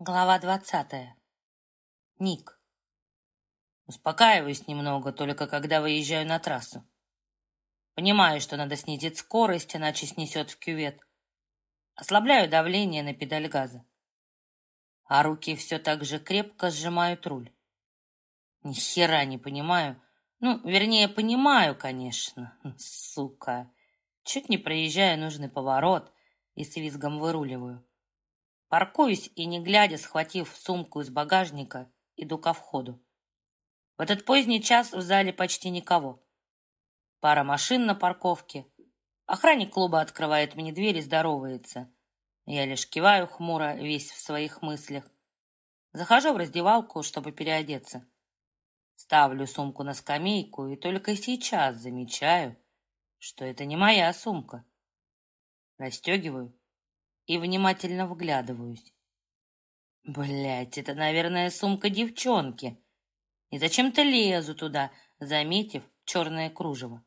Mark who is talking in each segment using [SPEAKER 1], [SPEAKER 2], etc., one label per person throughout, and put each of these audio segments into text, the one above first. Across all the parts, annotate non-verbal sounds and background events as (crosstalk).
[SPEAKER 1] Глава двадцатая. Ник. Успокаиваюсь немного, только когда выезжаю на трассу. Понимаю, что надо снизить скорость, иначе снесет в кювет. Ослабляю давление на педаль газа. А руки все так же крепко сжимают руль. Ни хера не понимаю. Ну, вернее, понимаю, конечно. (laughs) Сука. Чуть не проезжаю нужный поворот и с визгом выруливаю. Паркуюсь и, не глядя, схватив сумку из багажника, иду ко входу. В этот поздний час в зале почти никого. Пара машин на парковке. Охранник клуба открывает мне дверь и здоровается. Я лишь киваю хмуро, весь в своих мыслях. Захожу в раздевалку, чтобы переодеться. Ставлю сумку на скамейку и только сейчас замечаю, что это не моя сумка. Расстегиваю и внимательно вглядываюсь. Блять, это, наверное, сумка девчонки. И зачем-то лезу туда, заметив черное кружево.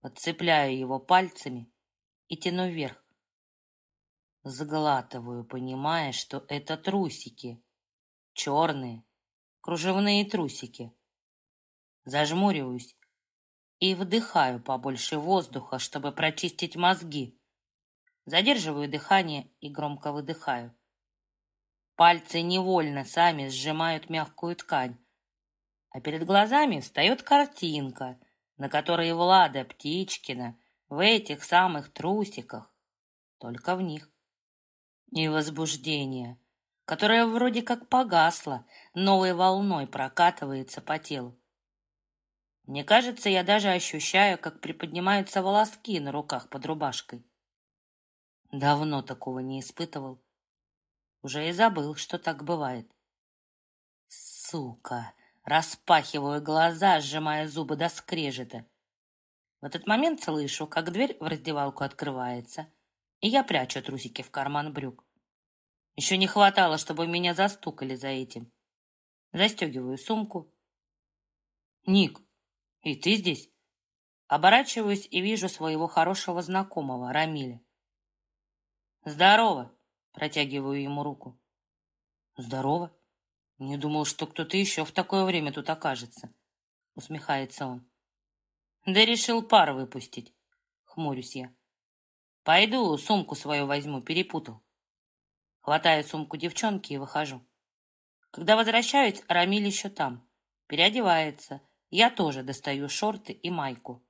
[SPEAKER 1] Подцепляю его пальцами и тяну вверх. Сглатываю, понимая, что это трусики. Черные, кружевные трусики. Зажмуриваюсь и вдыхаю побольше воздуха, чтобы прочистить мозги. Задерживаю дыхание и громко выдыхаю. Пальцы невольно сами сжимают мягкую ткань, а перед глазами встает картинка, на которой Влада Птичкина в этих самых трусиках, только в них. И возбуждение, которое вроде как погасло, новой волной прокатывается по телу. Мне кажется, я даже ощущаю, как приподнимаются волоски на руках под рубашкой. Давно такого не испытывал. Уже и забыл, что так бывает. Сука! Распахиваю глаза, сжимая зубы до скрежета. В этот момент слышу, как дверь в раздевалку открывается, и я прячу трусики в карман брюк. Еще не хватало, чтобы меня застукали за этим. Застегиваю сумку. «Ник, и ты здесь?» Оборачиваюсь и вижу своего хорошего знакомого, Рамиля. «Здорово!» — протягиваю ему руку. «Здорово! Не думал, что кто-то еще в такое время тут окажется!» — усмехается он. «Да решил пар выпустить!» — хмурюсь я. «Пойду сумку свою возьму, перепутал». Хватаю сумку девчонки и выхожу. Когда возвращаюсь, Рамиль еще там. Переодевается. Я тоже достаю шорты и майку.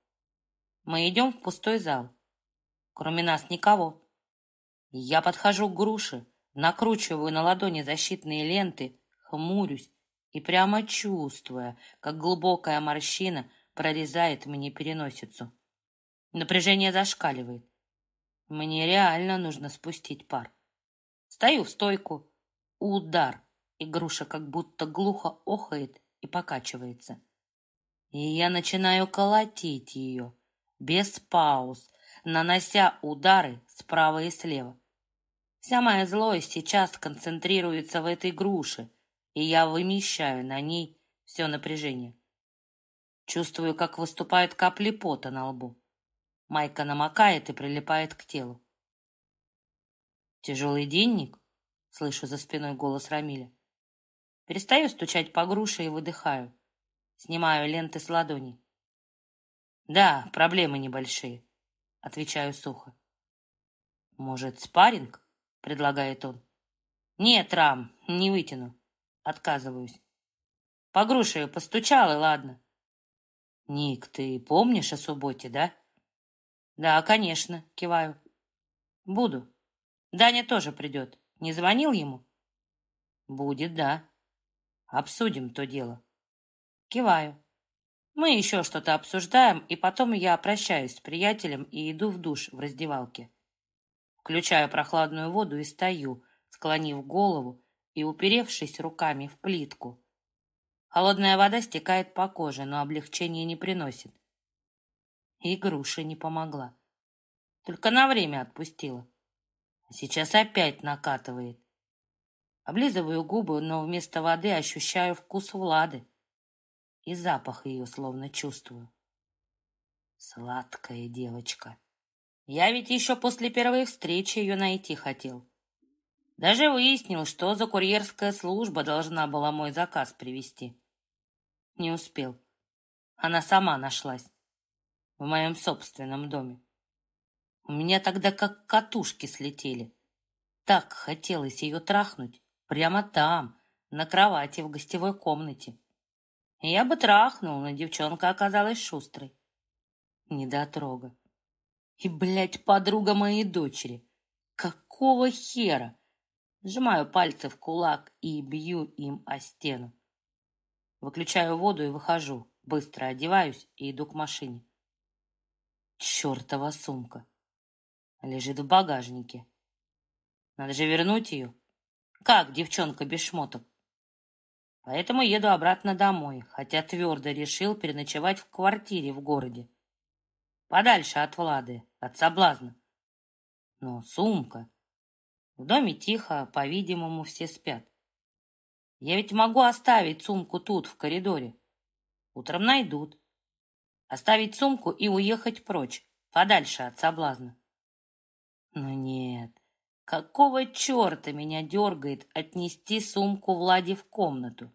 [SPEAKER 1] Мы идем в пустой зал. Кроме нас никого. Я подхожу к груше, накручиваю на ладони защитные ленты, хмурюсь и прямо чувствуя, как глубокая морщина прорезает мне переносицу. Напряжение зашкаливает. Мне реально нужно спустить пар. Стою в стойку. Удар. И груша как будто глухо охает и покачивается. И я начинаю колотить ее, без пауз, нанося удары справа и слева. Вся моя злость сейчас концентрируется в этой груше, и я вымещаю на ней все напряжение. Чувствую, как выступают капли пота на лбу. Майка намокает и прилипает к телу. «Тяжелый денник?» — слышу за спиной голос Рамиля. Перестаю стучать по груше и выдыхаю. Снимаю ленты с ладони. «Да, проблемы небольшие», — отвечаю сухо. «Может, спарринг?» Предлагает он. Нет, Рам, не вытяну. Отказываюсь. По груше постучал, и ладно. Ник, ты помнишь о субботе, да? Да, конечно, киваю. Буду. Даня тоже придет. Не звонил ему? Будет, да. Обсудим то дело. Киваю. Мы еще что-то обсуждаем, и потом я прощаюсь с приятелем и иду в душ в раздевалке. Включаю прохладную воду и стою, склонив голову и уперевшись руками в плитку. Холодная вода стекает по коже, но облегчения не приносит. И груша не помогла. Только на время отпустила. Сейчас опять накатывает. Облизываю губы, но вместо воды ощущаю вкус Влады. И запах ее словно чувствую. Сладкая девочка. Я ведь еще после первой встречи ее найти хотел. Даже выяснил, что за курьерская служба должна была мой заказ привезти. Не успел. Она сама нашлась. В моем собственном доме. У меня тогда как катушки слетели. Так хотелось ее трахнуть. Прямо там, на кровати в гостевой комнате. Я бы трахнул, но девчонка оказалась шустрой. Недотрога. И, блядь, подруга моей дочери. Какого хера? Сжимаю пальцы в кулак и бью им о стену. Выключаю воду и выхожу. Быстро одеваюсь и иду к машине. Чертова сумка. Лежит в багажнике. Надо же вернуть ее. Как девчонка без шмоток? Поэтому еду обратно домой, хотя твердо решил переночевать в квартире в городе. Подальше от Влады, от соблазна. Но сумка... В доме тихо, по-видимому, все спят. Я ведь могу оставить сумку тут, в коридоре. Утром найдут. Оставить сумку и уехать прочь, подальше от соблазна. Но нет, какого черта меня дергает отнести сумку Влади в комнату?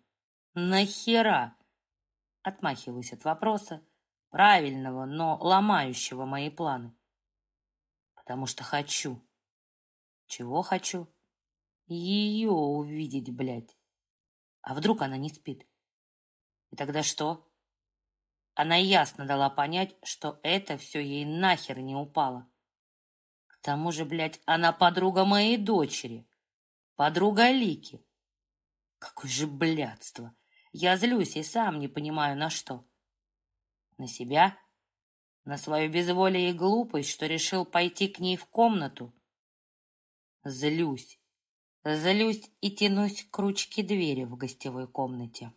[SPEAKER 1] Нахера? Отмахиваюсь от вопроса, правильного, но ломающего мои планы. Потому что хочу. Чего хочу? Ее увидеть, блядь. А вдруг она не спит? И тогда что? Она ясно дала понять, что это все ей нахер не упало. К тому же, блядь, она подруга моей дочери. Подруга Лики. Какое же блядство! Я злюсь и сам не понимаю, на что. На себя? На свою безволие и глупость, что решил пойти к ней в комнату? Злюсь. Злюсь и тянусь к ручке двери в гостевой комнате.